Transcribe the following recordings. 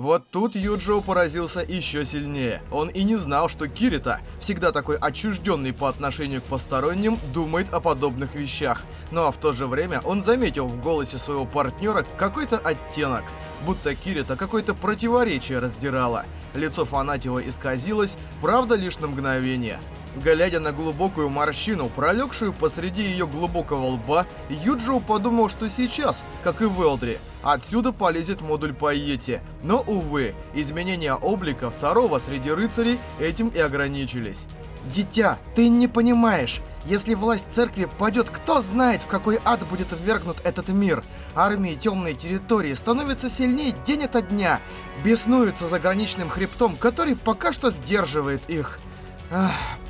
Вот тут Юджио поразился еще сильнее. Он и не знал, что Кирита, всегда такой отчужденный по отношению к посторонним, думает о подобных вещах. Но ну, а в то же время он заметил в голосе своего партнера какой-то оттенок, будто Кирита какое-то противоречие раздирало. Лицо Фанатила исказилось, правда лишь на мгновение. Глядя на глубокую морщину, пролегшую посреди ее глубокого лба, Юджио подумал, что сейчас, как и в Элдре, отсюда полезет модуль Пайети. Но, увы, изменения облика второго среди рыцарей этим и ограничились. «Дитя, ты не понимаешь. Если власть церкви падет, кто знает, в какой ад будет ввергнут этот мир. Армии темной территории становятся сильнее день ото дня, беснуются за граничным хребтом, который пока что сдерживает их».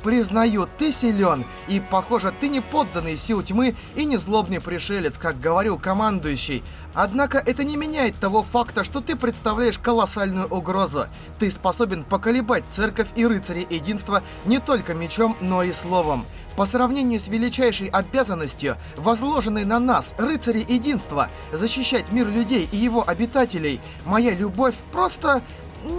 Признаю, ты силен, и, похоже, ты не подданный сил тьмы и не злобный пришелец, как говорил командующий. Однако это не меняет того факта, что ты представляешь колоссальную угрозу. Ты способен поколебать церковь и рыцари единства не только мечом, но и словом. По сравнению с величайшей обязанностью, возложенной на нас, рыцари единства, защищать мир людей и его обитателей, моя любовь просто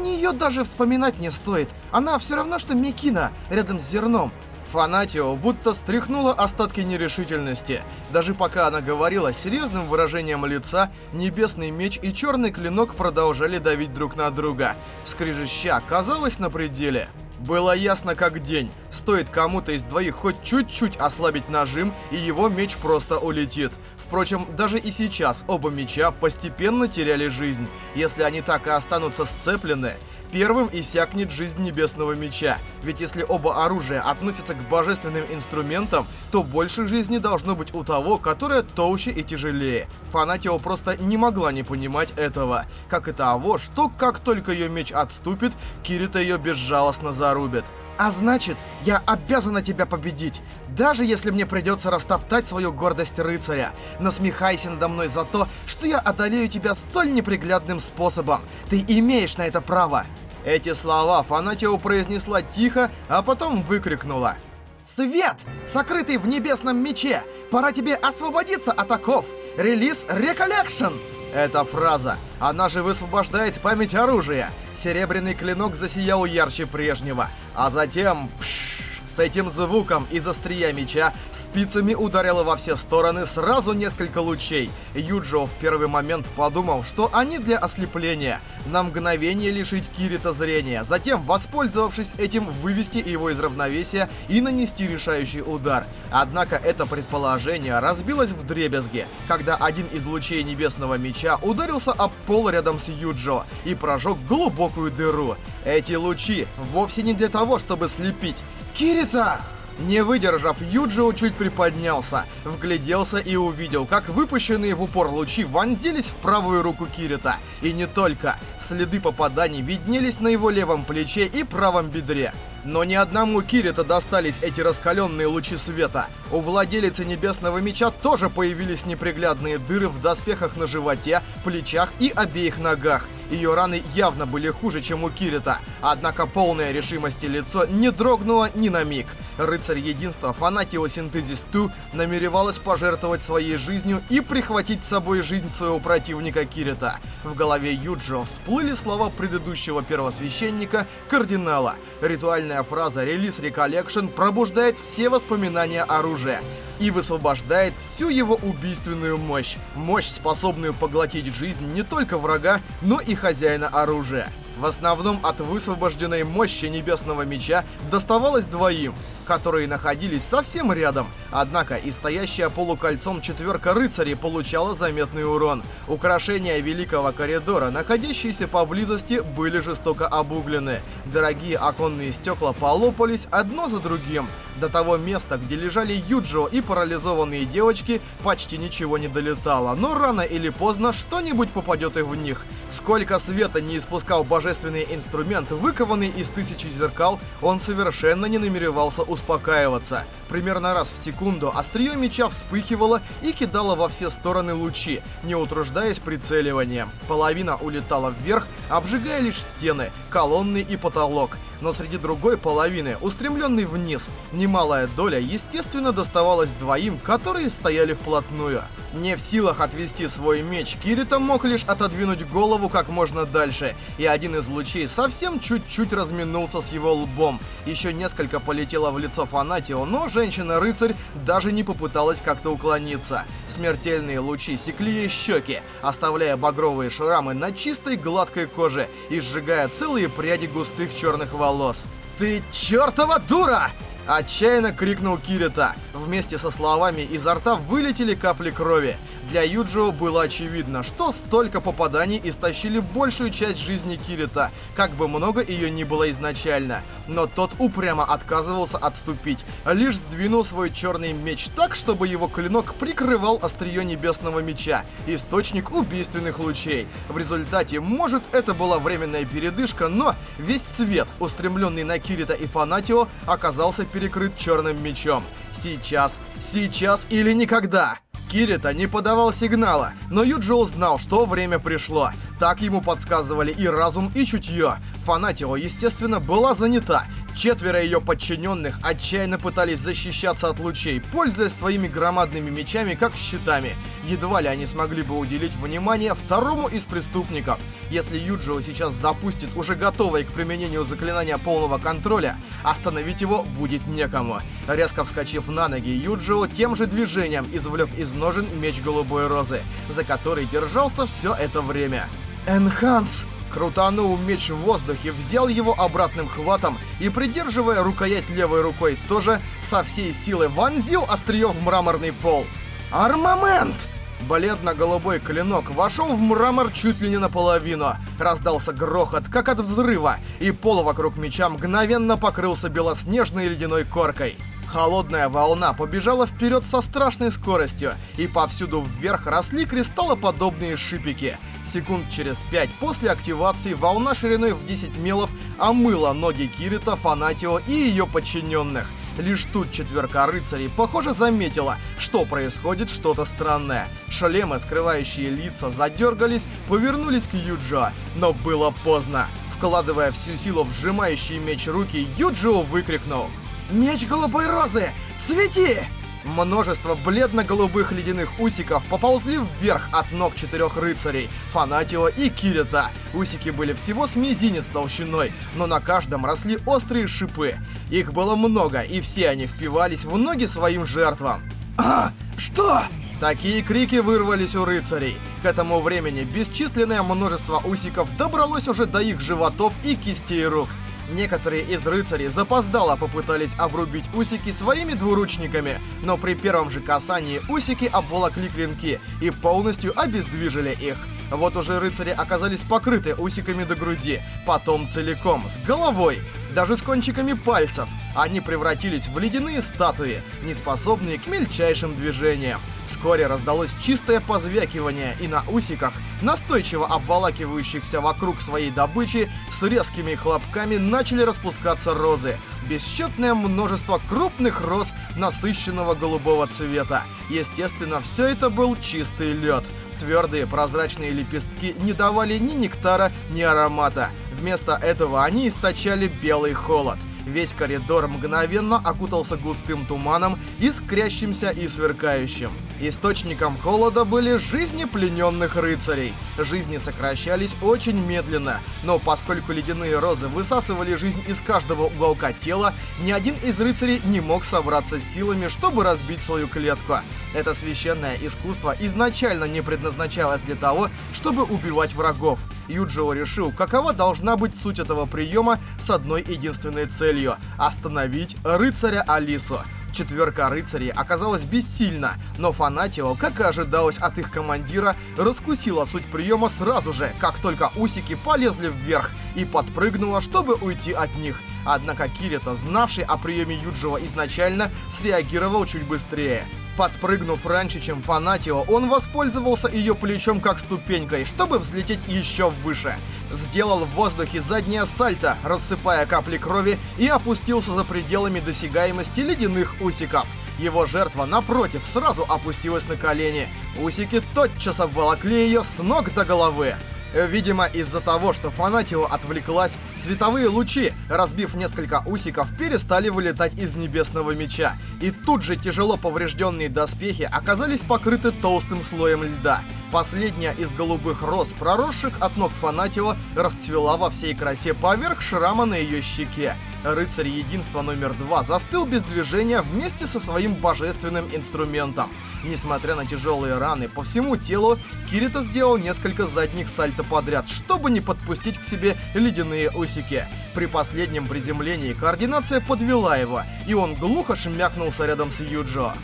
ее даже вспоминать не стоит. Она все равно, что Микина рядом с зерном. Фанатио будто стряхнула остатки нерешительности. Даже пока она говорила серьезным выражением лица, небесный меч и черный клинок продолжали давить друг на друга. Скрежеща казалось на пределе. Было ясно как день. Стоит кому-то из двоих хоть чуть-чуть ослабить нажим, и его меч просто улетит. Впрочем, даже и сейчас оба меча постепенно теряли жизнь. Если они так и останутся сцеплены, первым иссякнет жизнь Небесного Меча. Ведь если оба оружия относятся к божественным инструментам, то больше жизни должно быть у того, которое толще и тяжелее. Фанатио просто не могла не понимать этого. Как и того, что как только ее меч отступит, Кирита ее безжалостно зарубит. А значит, я обязана тебя победить, даже если мне придется растоптать свою гордость рыцаря. Насмехайся надо мной за то, что я одолею тебя столь неприглядным способом. Ты имеешь на это право. Эти слова Фанатио произнесла тихо, а потом выкрикнула. «Свет, сокрытый в небесном мече! Пора тебе освободиться от оков! Release Recollection!» Эта фраза, она же высвобождает память оружия. Серебряный клинок засиял ярче прежнего, а затем... Пш, с этим звуком из острия меча спицами ударило во все стороны сразу несколько лучей. Юджио в первый момент подумал, что они для ослепления. На мгновение лишить Кирита зрения, затем, воспользовавшись этим, вывести его из равновесия и нанести решающий удар. Однако это предположение разбилось в дребезге, когда один из лучей Небесного Меча ударился об пол рядом с Юджио и прожег глубокую дыру. Эти лучи вовсе не для того, чтобы слепить. «Кирита!» Не выдержав, Юджио чуть приподнялся, вгляделся и увидел, как выпущенные в упор лучи вонзились в правую руку Кирита. И не только. Следы попаданий виднелись на его левом плече и правом бедре. Но ни одному Кирита достались эти раскаленные лучи света. У владелицы Небесного Меча тоже появились неприглядные дыры в доспехах на животе, плечах и обеих ногах. Ее раны явно были хуже, чем у Кирита, однако полная решимости лицо не дрогнуло ни на миг. Рыцарь Единства Фанатио Синтезис Ту намеревалась пожертвовать своей жизнью и прихватить с собой жизнь своего противника Кирита. В голове Юджио всплыли слова предыдущего первосвященника, кардинала. Ритуальная фраза «Релиз Recollection» пробуждает все воспоминания оружия и высвобождает всю его убийственную мощь. Мощь, способную поглотить жизнь не только врага, но и хозяина оружия. В основном от высвобожденной мощи Небесного Меча доставалось двоим, которые находились совсем рядом. Однако и стоящая полукольцом четверка рыцарей получала заметный урон. Украшения Великого Коридора, находящиеся поблизости, были жестоко обуглены. Дорогие оконные стекла полопались одно за другим. До того места, где лежали Юджо и парализованные девочки, почти ничего не долетало, но рано или поздно что-нибудь попадет и в них. Сколько света не испускал божественный инструмент, выкованный из тысячи зеркал, он совершенно не намеревался успокаиваться. Примерно раз в секунду острие меча вспыхивало и кидало во все стороны лучи, не утруждаясь прицеливанием. Половина улетала вверх, обжигая лишь стены, колонны и потолок. Но среди другой половины, устремленной вниз, немалая доля, естественно, доставалась двоим, которые стояли вплотную. Не в силах отвести свой меч, Кирита мог лишь отодвинуть голову как можно дальше, и один из лучей совсем чуть-чуть разминулся с его лбом. Еще несколько полетело в лицо Фанатио, но женщина-рыцарь даже не попыталась как-то уклониться. Смертельные лучи секли ей щеки, оставляя багровые шрамы на чистой гладкой коже и сжигая целые пряди густых черных волос. «Ты чертова дура!» Отчаянно крикнул Кирита. Вместе со словами изо рта вылетели капли крови. Для Юджио было очевидно, что столько попаданий истощили большую часть жизни Кирита, как бы много ее ни было изначально. Но тот упрямо отказывался отступить, лишь сдвинул свой черный меч так, чтобы его клинок прикрывал острие небесного меча, источник убийственных лучей. В результате, может, это была временная передышка, но весь свет, устремленный на Кирита и Фанатио, оказался перекрыт черным мечом. Сейчас, сейчас или никогда! Кирита не подавал сигнала, но Юджио знал, что время пришло. Так ему подсказывали и разум, и чутье. Фанатио, естественно, была занята, Четверо ее подчиненных отчаянно пытались защищаться от лучей, пользуясь своими громадными мечами как щитами. Едва ли они смогли бы уделить внимание второму из преступников. Если Юджио сейчас запустит уже готовое к применению заклинания полного контроля, остановить его будет некому. Резко вскочив на ноги, Юджио тем же движением извлек из ножен меч голубой розы, за который держался все это время. «Энханс!» Крутанул меч в воздухе, взял его обратным хватом и, придерживая рукоять левой рукой, тоже со всей силы вонзил острие в мраморный пол. «Армамент!» Бледно-голубой клинок вошел в мрамор чуть ли не наполовину. Раздался грохот, как от взрыва, и пол вокруг меча мгновенно покрылся белоснежной ледяной коркой. Холодная волна побежала вперед со страшной скоростью, и повсюду вверх росли кристаллоподобные шипики — Секунд через 5 после активации волна шириной в 10 мелов омыла ноги Кирита, Фанатио и ее подчиненных. Лишь тут четверка рыцарей, похоже, заметила, что происходит что-то странное. Шлемы, скрывающие лица, задергались, повернулись к Юджо, но было поздно. Вкладывая всю силу в сжимающий меч руки, Юджио выкрикнул «Меч голубой розы! Цвети!» Множество бледно-голубых ледяных усиков поползли вверх от ног четырех рыцарей, Фанатио и Кирита. Усики были всего с мизинец толщиной, но на каждом росли острые шипы. Их было много, и все они впивались в ноги своим жертвам. «А, что?» Такие крики вырвались у рыцарей. К этому времени бесчисленное множество усиков добралось уже до их животов и кистей рук. Некоторые из рыцарей запоздало попытались обрубить усики своими двуручниками, но при первом же касании усики обволокли клинки и полностью обездвижили их. Вот уже рыцари оказались покрыты усиками до груди, потом целиком, с головой, даже с кончиками пальцев. Они превратились в ледяные статуи, неспособные к мельчайшим движениям. Вскоре раздалось чистое позвякивание, и на усиках, настойчиво обволакивающихся вокруг своей добычи, с резкими хлопками начали распускаться розы. Бесчетное множество крупных роз насыщенного голубого цвета. Естественно, все это был чистый лед. Твердые прозрачные лепестки не давали ни нектара, ни аромата. Вместо этого они источали белый холод. Весь коридор мгновенно окутался густым туманом, искрящимся и сверкающим. Источником холода были жизни плененных рыцарей. Жизни сокращались очень медленно, но поскольку ледяные розы высасывали жизнь из каждого уголка тела, ни один из рыцарей не мог собраться силами, чтобы разбить свою клетку. Это священное искусство изначально не предназначалось для того, чтобы убивать врагов. Юджио решил, какова должна быть суть этого приема с одной единственной целью — остановить рыцаря Алису. Четверка рыцарей оказалась бессильна, но Фанатио, как и ожидалось от их командира, раскусила суть приема сразу же, как только усики полезли вверх и подпрыгнула, чтобы уйти от них. Однако Кирита, знавший о приеме Юджио изначально, среагировал чуть быстрее. Подпрыгнув раньше, чем Фанатио, он воспользовался ее плечом как ступенькой, чтобы взлететь еще выше. Сделал в воздухе заднее сальто, рассыпая капли крови, и опустился за пределами досягаемости ледяных усиков. Его жертва, напротив, сразу опустилась на колени. Усики тотчас обволокли ее с ног до головы. Видимо, из-за того, что Фанатио отвлеклась, световые лучи, разбив несколько усиков, перестали вылетать из небесного меча. И тут же тяжело поврежденные доспехи оказались покрыты толстым слоем льда. Последняя из голубых роз, проросших от ног Фанатио, расцвела во всей красе поверх шрама на ее щеке. Рыцарь Единства номер два застыл без движения вместе со своим божественным инструментом. Несмотря на тяжелые раны по всему телу, Кирита сделал несколько задних сальто подряд, чтобы не подпустить к себе ледяные усики. При последнем приземлении координация подвела его, и он глухо шмякнулся рядом с Юджо.